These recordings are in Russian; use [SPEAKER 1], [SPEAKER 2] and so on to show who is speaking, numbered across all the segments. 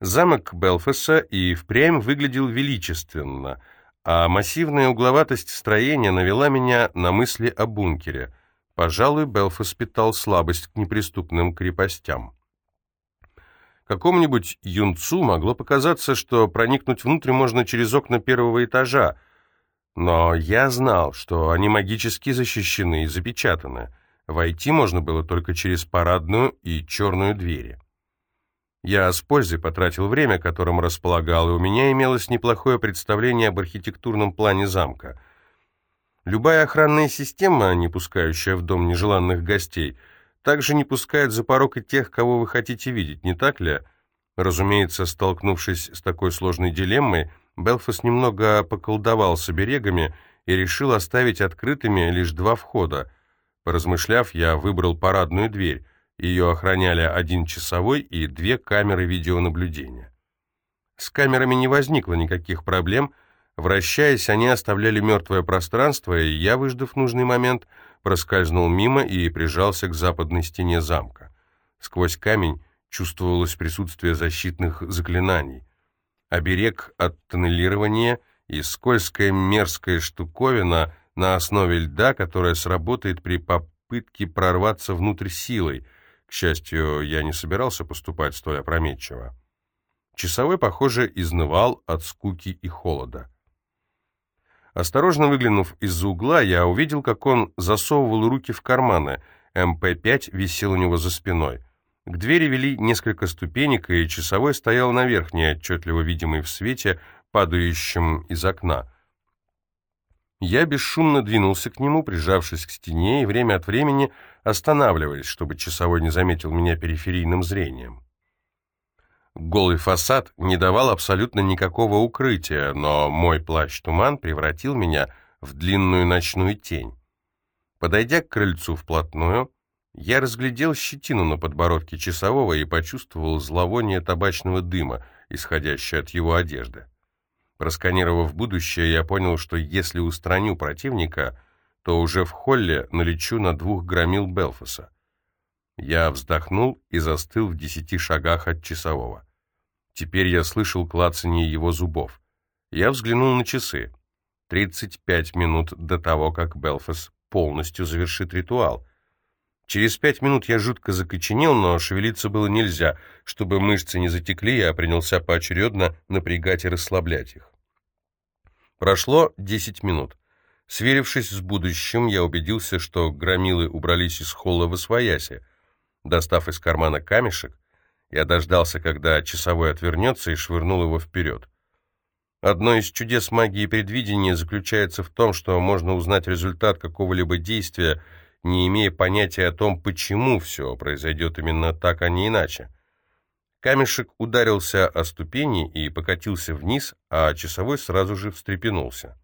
[SPEAKER 1] Замок Белфаса и впрямь выглядел величественно, а массивная угловатость строения навела меня на мысли о бункере. Пожалуй, Белфас питал слабость к неприступным крепостям. Какому-нибудь юнцу могло показаться, что проникнуть внутрь можно через окна первого этажа, но я знал, что они магически защищены и запечатаны. Войти можно было только через парадную и черную двери. Я с пользой потратил время, которым располагал, и у меня имелось неплохое представление об архитектурном плане замка. Любая охранная система, не пускающая в дом нежеланных гостей, также не пускает за порог и тех, кого вы хотите видеть, не так ли? Разумеется, столкнувшись с такой сложной дилеммой, Белфас немного поколдовал с оберегами и решил оставить открытыми лишь два входа. Поразмышляв, я выбрал парадную дверь — ее охраняли один часовой и две камеры видеонаблюдения. С камерами не возникло никаких проблем. Вращаясь, они оставляли мертвое пространство, и я, выждав нужный момент, проскользнул мимо и прижался к западной стене замка. Сквозь камень чувствовалось присутствие защитных заклинаний. Оберег от тоннелирования и скользкая мерзкая штуковина на основе льда, которая сработает при попытке прорваться внутрь силой — к счастью, я не собирался поступать столь опрометчиво. Часовой, похоже, изнывал от скуки и холода. Осторожно выглянув из-за угла, я увидел, как он засовывал руки в карманы. МП-5 висел у него за спиной. К двери вели несколько ступенек, и часовой стоял на верхней, отчетливо видимой в свете, падающем из окна. Я бесшумно двинулся к нему, прижавшись к стене, и время от времени останавливаясь, чтобы часовой не заметил меня периферийным зрением. Голый фасад не давал абсолютно никакого укрытия, но мой плащ-туман превратил меня в длинную ночную тень. Подойдя к крыльцу вплотную, я разглядел щетину на подбородке часового и почувствовал зловоние табачного дыма, исходящее от его одежды. Просканировав будущее, я понял, что если устраню противника, то уже в холле налечу на двух громил Белфаса. Я вздохнул и застыл в десяти шагах от часового. Теперь я слышал клацание его зубов. Я взглянул на часы. Тридцать пять минут до того, как Белфас полностью завершит ритуал. Через пять минут я жутко закоченел, но шевелиться было нельзя. Чтобы мышцы не затекли, я принялся поочередно напрягать и расслаблять их. Прошло десять минут. Сверившись с будущим, я убедился, что громилы убрались из холла в освояси. Достав из кармана камешек, я дождался, когда часовой отвернется, и швырнул его вперед. Одно из чудес магии предвидения заключается в том, что можно узнать результат какого-либо действия, не имея понятия о том, почему все произойдет именно так, а не иначе. Камешек ударился о ступени и покатился вниз, а часовой сразу же встрепенулся.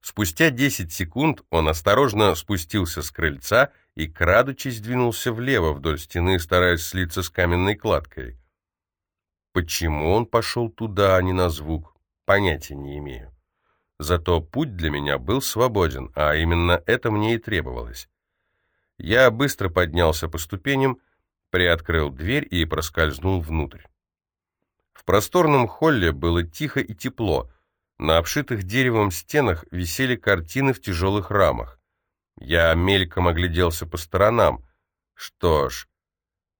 [SPEAKER 1] Спустя 10 секунд он осторожно спустился с крыльца и, крадучись, двинулся влево вдоль стены, стараясь слиться с каменной кладкой. Почему он пошел туда, а не на звук, понятия не имею. Зато путь для меня был свободен, а именно это мне и требовалось. Я быстро поднялся по ступеням, приоткрыл дверь и проскользнул внутрь. В просторном холле было тихо и тепло, на обшитых деревом стенах висели картины в тяжелых рамах. Я мельком огляделся по сторонам. Что ж,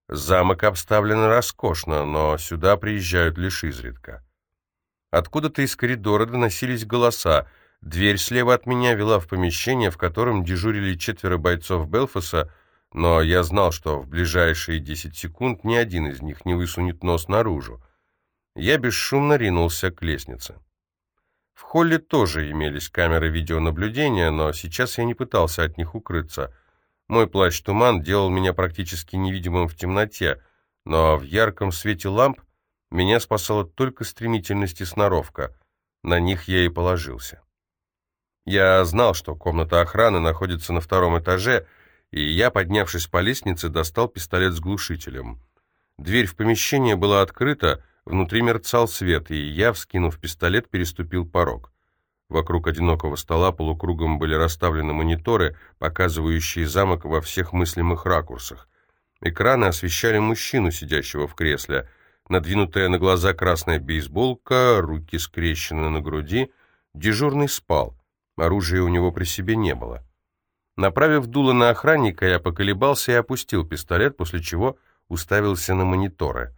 [SPEAKER 1] замок обставлен роскошно, но сюда приезжают лишь изредка. Откуда-то из коридора доносились голоса. Дверь слева от меня вела в помещение, в котором дежурили четверо бойцов Белфаса, но я знал, что в ближайшие десять секунд ни один из них не высунет нос наружу. Я бесшумно ринулся к лестнице. В холле тоже имелись камеры видеонаблюдения, но сейчас я не пытался от них укрыться. Мой плащ-туман делал меня практически невидимым в темноте, но в ярком свете ламп меня спасала только стремительность и сноровка. На них я и положился. Я знал, что комната охраны находится на втором этаже, и я, поднявшись по лестнице, достал пистолет с глушителем. Дверь в помещение была открыта, Внутри мерцал свет, и я, вскинув пистолет, переступил порог. Вокруг одинокого стола полукругом были расставлены мониторы, показывающие замок во всех мыслимых ракурсах. Экраны освещали мужчину, сидящего в кресле. надвинутая на глаза красная бейсболка, руки скрещены на груди. Дежурный спал, оружия у него при себе не было. Направив дуло на охранника, я поколебался и опустил пистолет, после чего уставился на мониторы.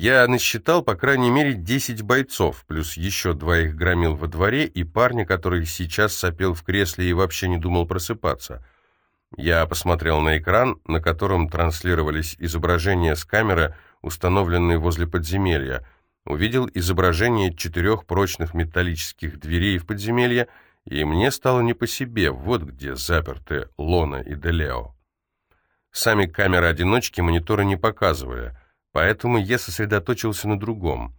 [SPEAKER 1] Я насчитал, по крайней мере, 10 бойцов, плюс еще двоих громил во дворе и парня, который сейчас сопел в кресле и вообще не думал просыпаться. Я посмотрел на экран, на котором транслировались изображения с камеры, установленной возле подземелья, увидел изображение четырех прочных металлических дверей в подземелье, и мне стало не по себе, вот где заперты Лона и Делео. Сами камеры-одиночки мониторы не показывали, поэтому я сосредоточился на другом.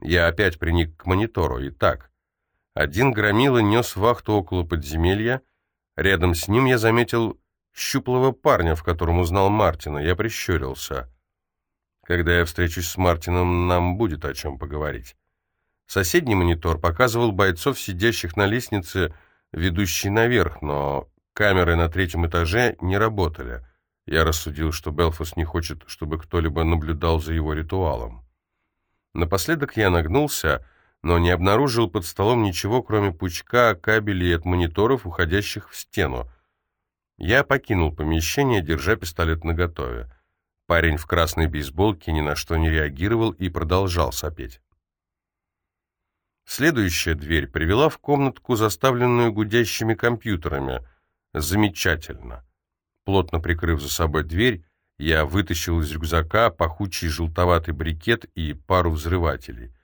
[SPEAKER 1] Я опять приник к монитору. Итак, один громила нес вахту около подземелья, рядом с ним я заметил щуплого парня, в котором узнал Мартина. Я прищурился. Когда я встречусь с Мартином, нам будет о чем поговорить. Соседний монитор показывал бойцов, сидящих на лестнице, ведущей наверх, но камеры на третьем этаже не работали. Я рассудил, что Белфас не хочет, чтобы кто-либо наблюдал за его ритуалом. Напоследок я нагнулся, но не обнаружил под столом ничего, кроме пучка кабелей от мониторов, уходящих в стену. Я покинул помещение, держа пистолет наготове. Парень в красной бейсболке ни на что не реагировал и продолжал сопеть. Следующая дверь привела в комнатку, заставленную гудящими компьютерами. Замечательно. Плотно прикрыв за собой дверь, я вытащил из рюкзака пахучий желтоватый брикет и пару взрывателей.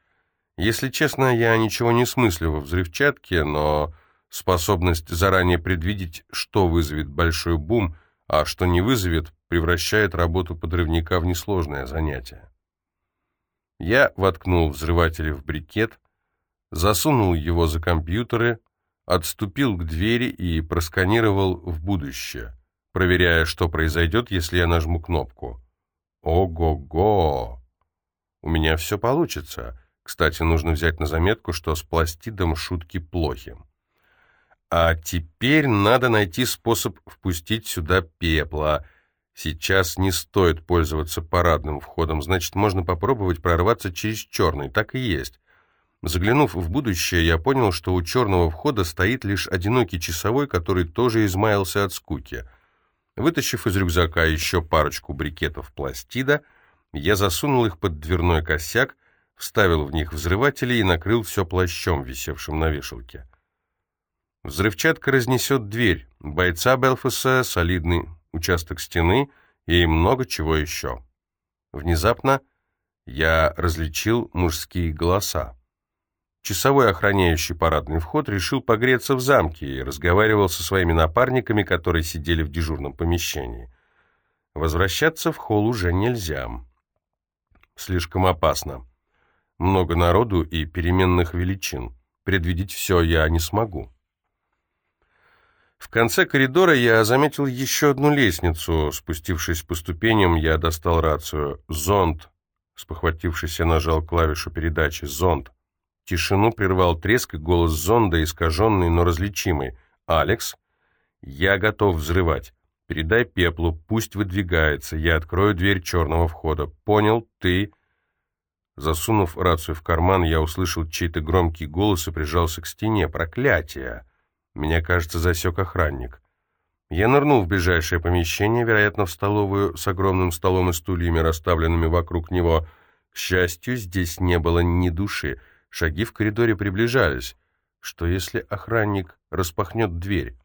[SPEAKER 1] Если честно, я ничего не смыслю во взрывчатке, но способность заранее предвидеть, что вызовет большой бум, а что не вызовет, превращает работу подрывника в несложное занятие. Я воткнул взрыватель в брикет, засунул его за компьютеры, отступил к двери и просканировал в будущее, проверяя, что произойдет, если я нажму кнопку. Ого-го! У меня все получится. Кстати, нужно взять на заметку, что с пластидом шутки плохи. А теперь надо найти способ впустить сюда пепла — Сейчас не стоит пользоваться парадным входом, значит, можно попробовать прорваться через черный. Так и есть. Заглянув в будущее, я понял, что у черного входа стоит лишь одинокий часовой, который тоже измаялся от скуки. Вытащив из рюкзака еще парочку брикетов пластида, я засунул их под дверной косяк, вставил в них взрыватели и накрыл все плащом, висевшим на вешалке. Взрывчатка разнесет дверь. Бойца Белфаса, солидный участок стены и много чего еще. Внезапно я различил мужские голоса. Часовой, охраняющий парадный вход, решил погреться в замке и разговаривал со своими напарниками, которые сидели в дежурном помещении. Возвращаться в холл уже нельзя. Слишком опасно. Много народу и переменных величин. Предвидеть все я не смогу. В конце коридора я заметил еще одну лестницу. Спустившись по ступеням, я достал рацию. «Зонд!» Спохватившись, я нажал клавишу передачи. «Зонд!» Тишину прервал треск и голос зонда, искаженный, но различимый. «Алекс, я готов взрывать. Передай пеплу, пусть выдвигается. Я открою дверь черного входа. Понял? Ты...» Засунув рацию в карман, я услышал чей-то громкий голос и прижался к стене. «Проклятие!» Меня, кажется, засек охранник. Я нырнул в ближайшее помещение, вероятно, в столовую, с огромным столом и стульями, расставленными вокруг него. К счастью, здесь не было ни души. Шаги в коридоре приближались. Что если охранник распахнет дверь?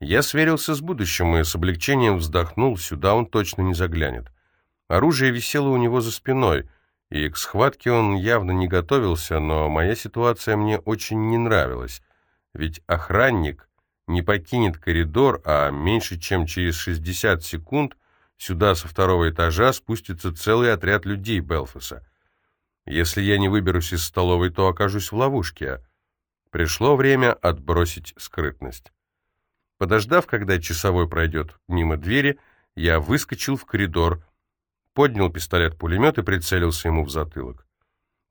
[SPEAKER 1] Я сверился с будущим и с облегчением вздохнул, сюда он точно не заглянет. Оружие висело у него за спиной, и к схватке он явно не готовился, но моя ситуация мне очень не нравилась. Ведь охранник не покинет коридор, а меньше чем через 60 секунд сюда со второго этажа спустится целый отряд людей Белфаса. Если я не выберусь из столовой, то окажусь в ловушке. Пришло время отбросить скрытность. Подождав, когда часовой пройдет мимо двери, я выскочил в коридор, поднял пистолет-пулемет и прицелился ему в затылок.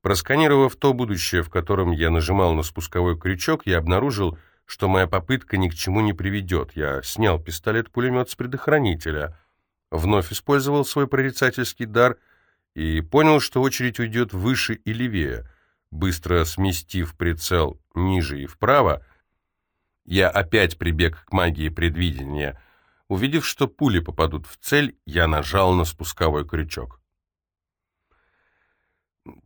[SPEAKER 1] Просканировав то будущее, в котором я нажимал на спусковой крючок, я обнаружил, что моя попытка ни к чему не приведет. Я снял пистолет-пулемет с предохранителя, вновь использовал свой прорицательский дар и понял, что очередь уйдет выше и левее. Быстро сместив прицел ниже и вправо, я опять прибег к магии предвидения. Увидев, что пули попадут в цель, я нажал на спусковой крючок.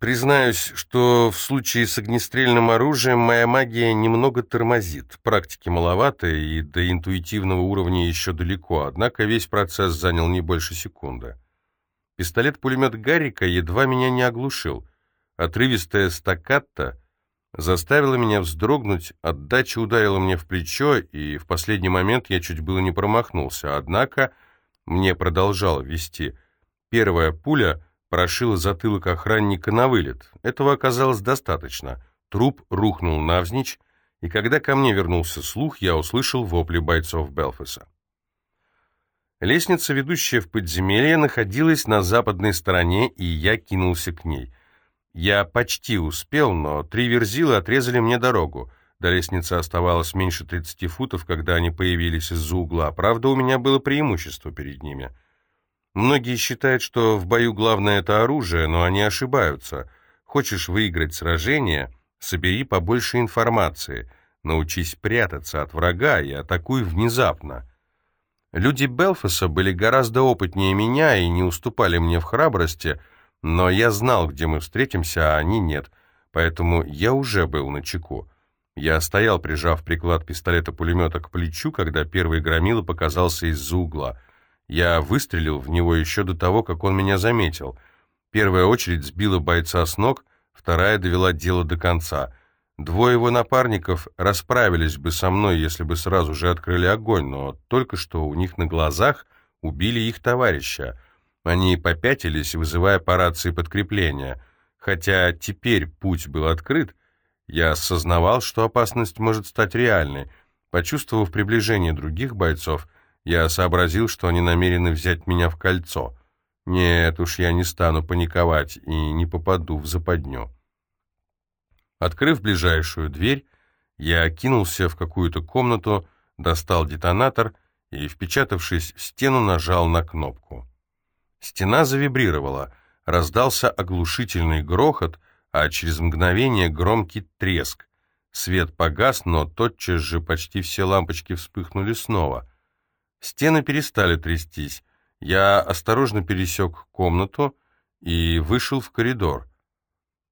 [SPEAKER 1] Признаюсь, что в случае с огнестрельным оружием моя магия немного тормозит. Практики маловато, и до интуитивного уровня еще далеко, однако весь процесс занял не больше секунды. Пистолет-пулемет Гаррика едва меня не оглушил. Отрывистая стаккатто заставила меня вздрогнуть, отдача ударила мне в плечо, и в последний момент я чуть было не промахнулся. Однако мне продолжало вести. Первая пуля прошила затылок охранника на вылет. Этого оказалось достаточно. Труп рухнул навзничь, и когда ко мне вернулся слух, я услышал вопли бойцов Белфаса. Лестница, ведущая в подземелье, находилась на западной стороне, и я кинулся к ней. Я почти успел, но три верзила отрезали мне дорогу. До лестницы оставалось меньше 30 футов, когда они появились из-за угла. Правда, у меня было преимущество перед ними. Многие считают, что в бою главное это оружие, но они ошибаются. Хочешь выиграть сражение, собери побольше информации, научись прятаться от врага и атакуй внезапно. Люди Белфаса были гораздо опытнее меня и не уступали мне в храбрости, но я знал, где мы встретимся, а они нет, поэтому я уже был на чеку. Я стоял, прижав приклад пистолета-пулемета к плечу, когда первый громила показался из-за угла. Я выстрелил в него еще до того, как он меня заметил. Первая очередь сбила бойца с ног, вторая довела дело до конца — Двое его напарников расправились бы со мной, если бы сразу же открыли огонь, но только что у них на глазах убили их товарища. Они попятились, вызывая по рации подкрепления. Хотя теперь путь был открыт, я осознавал, что опасность может стать реальной. Почувствовав приближение других бойцов, я сообразил, что они намерены взять меня в кольцо. Нет уж, я не стану паниковать и не попаду в западню. Открыв ближайшую дверь, я кинулся в какую-то комнату, достал детонатор и, впечатавшись в стену, нажал на кнопку. Стена завибрировала, раздался оглушительный грохот, а через мгновение громкий треск. Свет погас, но тотчас же почти все лампочки вспыхнули снова. Стены перестали трястись. Я осторожно пересек комнату и вышел в коридор.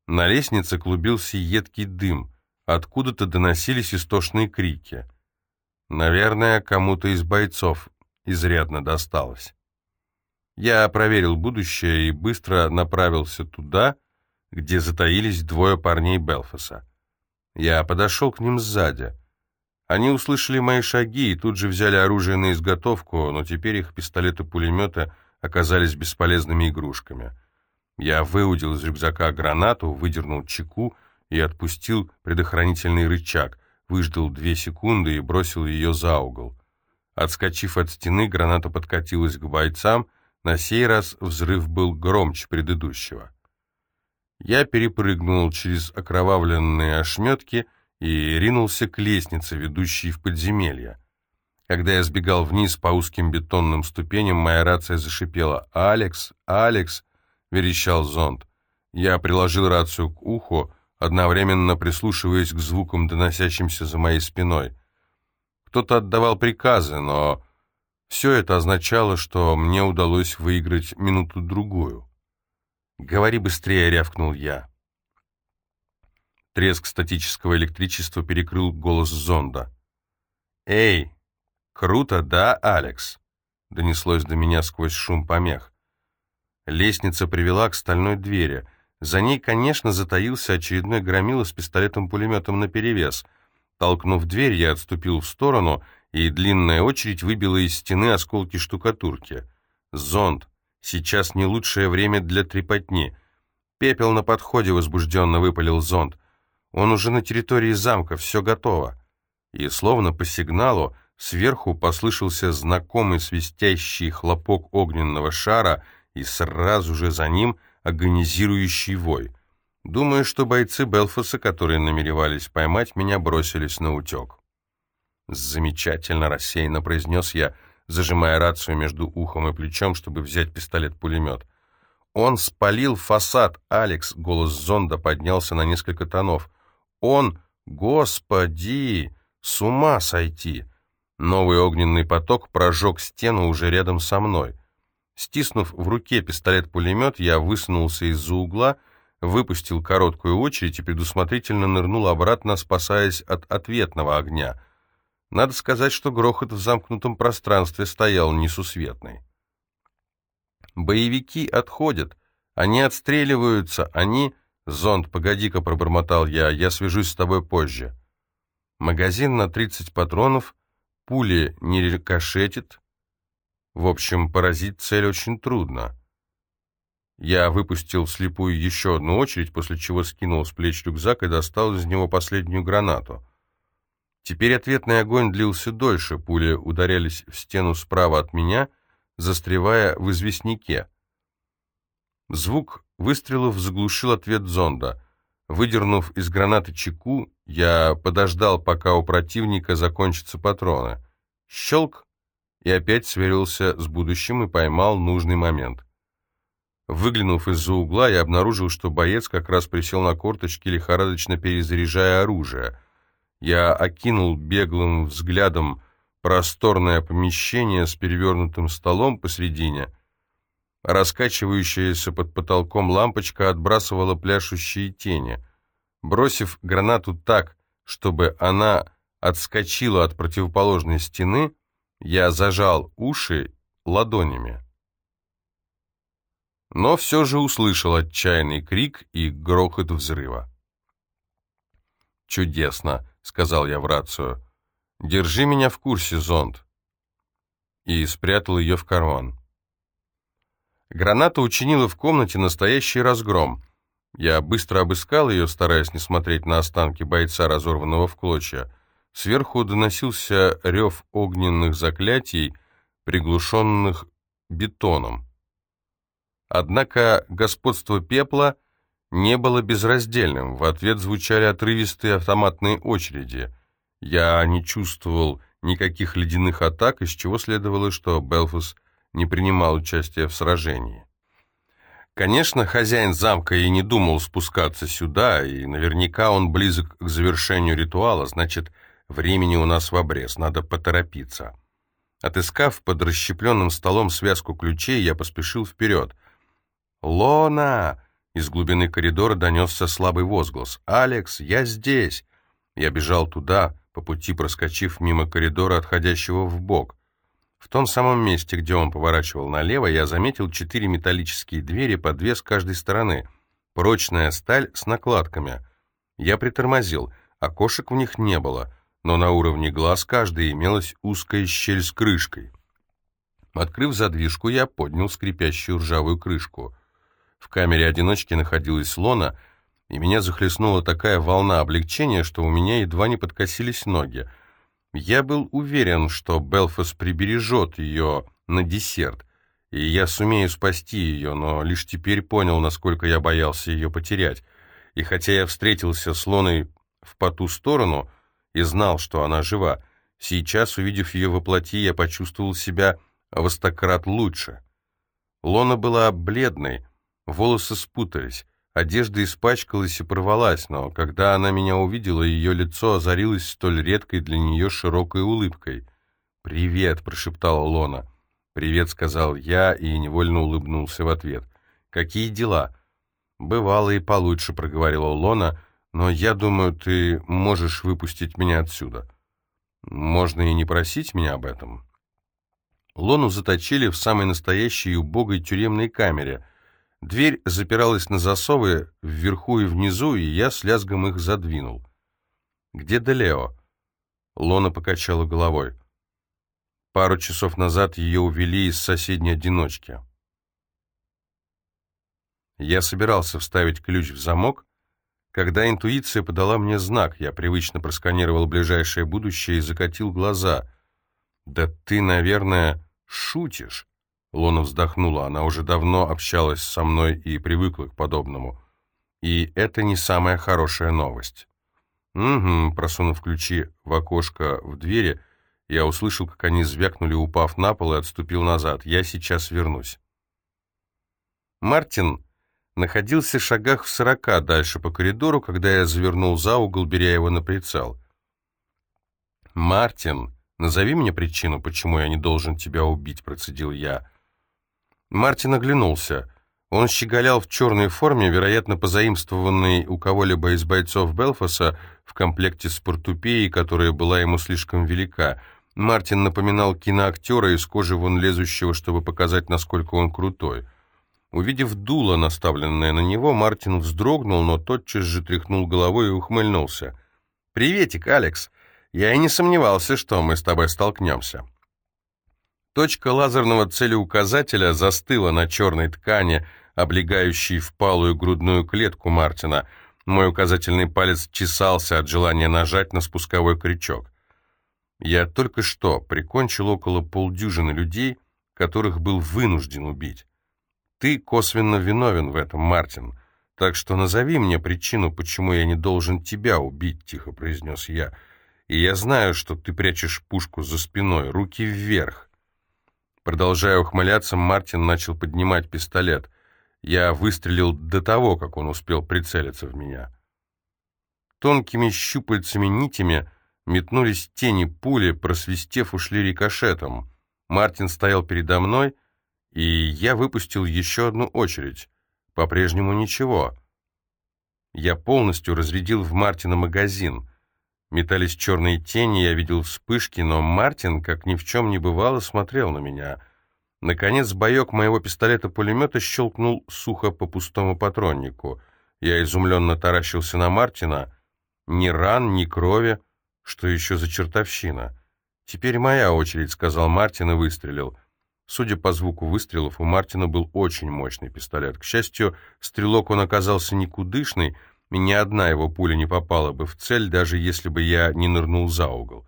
[SPEAKER 1] На лестнице клубился едкий дым, откуда-то доносились истошные крики. Наверное, кому-то из бойцов изрядно досталось. Я проверил будущее и быстро направился туда, где затаились двое парней Белфаса. Я подошел к ним сзади. Они услышали мои шаги и тут же взяли оружие на изготовку, но теперь их пистолеты-пулеметы оказались бесполезными игрушками — я выудил из рюкзака гранату, выдернул чеку и отпустил предохранительный рычаг, выждал две секунды и бросил ее за угол. Отскочив от стены, граната подкатилась к бойцам, на сей раз взрыв был громче предыдущего. Я перепрыгнул через окровавленные ошметки и ринулся к лестнице, ведущей в подземелье. Когда я сбегал вниз по узким бетонным ступеням, моя рация зашипела «Алекс! Алекс!» — верещал зонд. Я приложил рацию к уху, одновременно прислушиваясь к звукам, доносящимся за моей спиной. Кто-то отдавал приказы, но все это означало, что мне удалось выиграть минуту-другую. «Говори быстрее», — рявкнул я. Треск статического электричества перекрыл голос зонда. «Эй, круто, да, Алекс?» — донеслось до меня сквозь шум помех. Лестница привела к стальной двери. За ней, конечно, затаился очередной громила с пистолетом-пулеметом наперевес. Толкнув дверь, я отступил в сторону, и длинная очередь выбила из стены осколки штукатурки. «Зонд! Сейчас не лучшее время для трепотни!» «Пепел на подходе!» — возбужденно выпалил зонд. «Он уже на территории замка, все готово!» И, словно по сигналу, сверху послышался знакомый свистящий хлопок огненного шара — и сразу же за ним агонизирующий вой. Думаю, что бойцы Белфаса, которые намеревались поймать меня, бросились на утек. «Замечательно», — рассеянно произнес я, зажимая рацию между ухом и плечом, чтобы взять пистолет-пулемет. Он спалил фасад, Алекс, голос зонда поднялся на несколько тонов. Он, господи, с ума сойти. Новый огненный поток прожег стену уже рядом со мной. Стиснув в руке пистолет-пулемет, я высунулся из-за угла, выпустил короткую очередь и предусмотрительно нырнул обратно, спасаясь от ответного огня. Надо сказать, что грохот в замкнутом пространстве стоял несусветный. Боевики отходят, они отстреливаются, они... «Зонд, погоди-ка», — пробормотал я, — «я свяжусь с тобой позже». Магазин на 30 патронов, пули не рикошетит. В общем, поразить цель очень трудно. Я выпустил вслепую еще одну очередь, после чего скинул с плеч рюкзак и достал из него последнюю гранату. Теперь ответный огонь длился дольше, пули ударялись в стену справа от меня, застревая в известняке. Звук выстрелов заглушил ответ зонда. Выдернув из гранаты чеку, я подождал, пока у противника закончатся патроны. Щелк, и опять сверился с будущим и поймал нужный момент. Выглянув из-за угла, я обнаружил, что боец как раз присел на корточки, лихорадочно перезаряжая оружие. Я окинул беглым взглядом просторное помещение с перевернутым столом посредине. Раскачивающаяся под потолком лампочка отбрасывала пляшущие тени. Бросив гранату так, чтобы она отскочила от противоположной стены, я зажал уши ладонями но все же услышал отчаянный крик и грохот взрыва. «Чудесно», — сказал я в рацию. «Держи меня в курсе, зонд». И спрятал ее в карман. Граната учинила в комнате настоящий разгром. Я быстро обыскал ее, стараясь не смотреть на останки бойца, разорванного в клочья. Сверху доносился рев огненных заклятий, приглушенных бетоном. Однако господство пепла не было безраздельным. В ответ звучали отрывистые автоматные очереди. Я не чувствовал никаких ледяных атак, из чего следовало, что Белфус не принимал участия в сражении. Конечно, хозяин замка и не думал спускаться сюда, и наверняка он близок к завершению ритуала, значит, времени у нас в обрез, надо поторопиться. Отыскав под расщепленным столом связку ключей, я поспешил вперед — «Лона!» Из глубины коридора донесся слабый возглас. «Алекс, я здесь!» Я бежал туда, по пути проскочив мимо коридора, отходящего в бок. В том самом месте, где он поворачивал налево, я заметил четыре металлические двери по две с каждой стороны. Прочная сталь с накладками. Я притормозил. Окошек в них не было, но на уровне глаз каждой имелась узкая щель с крышкой. Открыв задвижку, я поднял скрипящую ржавую крышку — в камере одиночки находилась Лона, и меня захлестнула такая волна облегчения, что у меня едва не подкосились ноги. Я был уверен, что Белфас прибережет ее на десерт, и я сумею спасти ее, но лишь теперь понял, насколько я боялся ее потерять. И хотя я встретился с Лоной в по ту сторону и знал, что она жива, сейчас, увидев ее воплоти, я почувствовал себя во стократ лучше. Лона была бледной, Волосы спутались, одежда испачкалась и порвалась, но когда она меня увидела, ее лицо озарилось столь редкой для нее широкой улыбкой. «Привет», — прошептала Лона. «Привет», — сказал я и невольно улыбнулся в ответ. «Какие дела?» «Бывало и получше», — проговорила Лона, «но я думаю, ты можешь выпустить меня отсюда». «Можно и не просить меня об этом». Лону заточили в самой настоящей и убогой тюремной камере — Дверь запиралась на засовы вверху и внизу, и я с лязгом их задвинул. «Где Делео?» Лона покачала головой. Пару часов назад ее увели из соседней одиночки. Я собирался вставить ключ в замок, когда интуиция подала мне знак. Я привычно просканировал ближайшее будущее и закатил глаза. «Да ты, наверное, шутишь?» Лона вздохнула. Она уже давно общалась со мной и привыкла к подобному. И это не самая хорошая новость. «Угу», просунув ключи в окошко в двери, я услышал, как они звякнули, упав на пол, и отступил назад. «Я сейчас вернусь». Мартин находился в шагах в сорока дальше по коридору, когда я завернул за угол, беря его на прицел. «Мартин, назови мне причину, почему я не должен тебя убить», — процедил я. Мартин оглянулся. Он щеголял в черной форме, вероятно, позаимствованной у кого-либо из бойцов Белфаса в комплекте с портупеей, которая была ему слишком велика. Мартин напоминал киноактера из кожи вон лезущего, чтобы показать, насколько он крутой. Увидев дуло, наставленное на него, Мартин вздрогнул, но тотчас же тряхнул головой и ухмыльнулся. «Приветик, Алекс. Я и не сомневался, что мы с тобой столкнемся». Точка лазерного целеуказателя застыла на черной ткани, облегающей впалую грудную клетку Мартина. Мой указательный палец чесался от желания нажать на спусковой крючок. Я только что прикончил около полдюжины людей, которых был вынужден убить. Ты косвенно виновен в этом, Мартин. Так что назови мне причину, почему я не должен тебя убить, тихо произнес я. И я знаю, что ты прячешь пушку за спиной, руки вверх. Продолжая ухмыляться, Мартин начал поднимать пистолет. Я выстрелил до того, как он успел прицелиться в меня. Тонкими щупальцами-нитями метнулись тени пули, просвистев, ушли рикошетом. Мартин стоял передо мной, и я выпустил еще одну очередь. По-прежнему ничего. Я полностью разрядил в Мартина магазин. Метались черные тени, я видел вспышки, но Мартин, как ни в чем не бывало, смотрел на меня. Наконец, боек моего пистолета-пулемета щелкнул сухо по пустому патроннику. Я изумленно таращился на Мартина. Ни ран, ни крови. Что еще за чертовщина? «Теперь моя очередь», — сказал Мартин и выстрелил. Судя по звуку выстрелов, у Мартина был очень мощный пистолет. К счастью, стрелок он оказался никудышный, и ни одна его пуля не попала бы в цель, даже если бы я не нырнул за угол.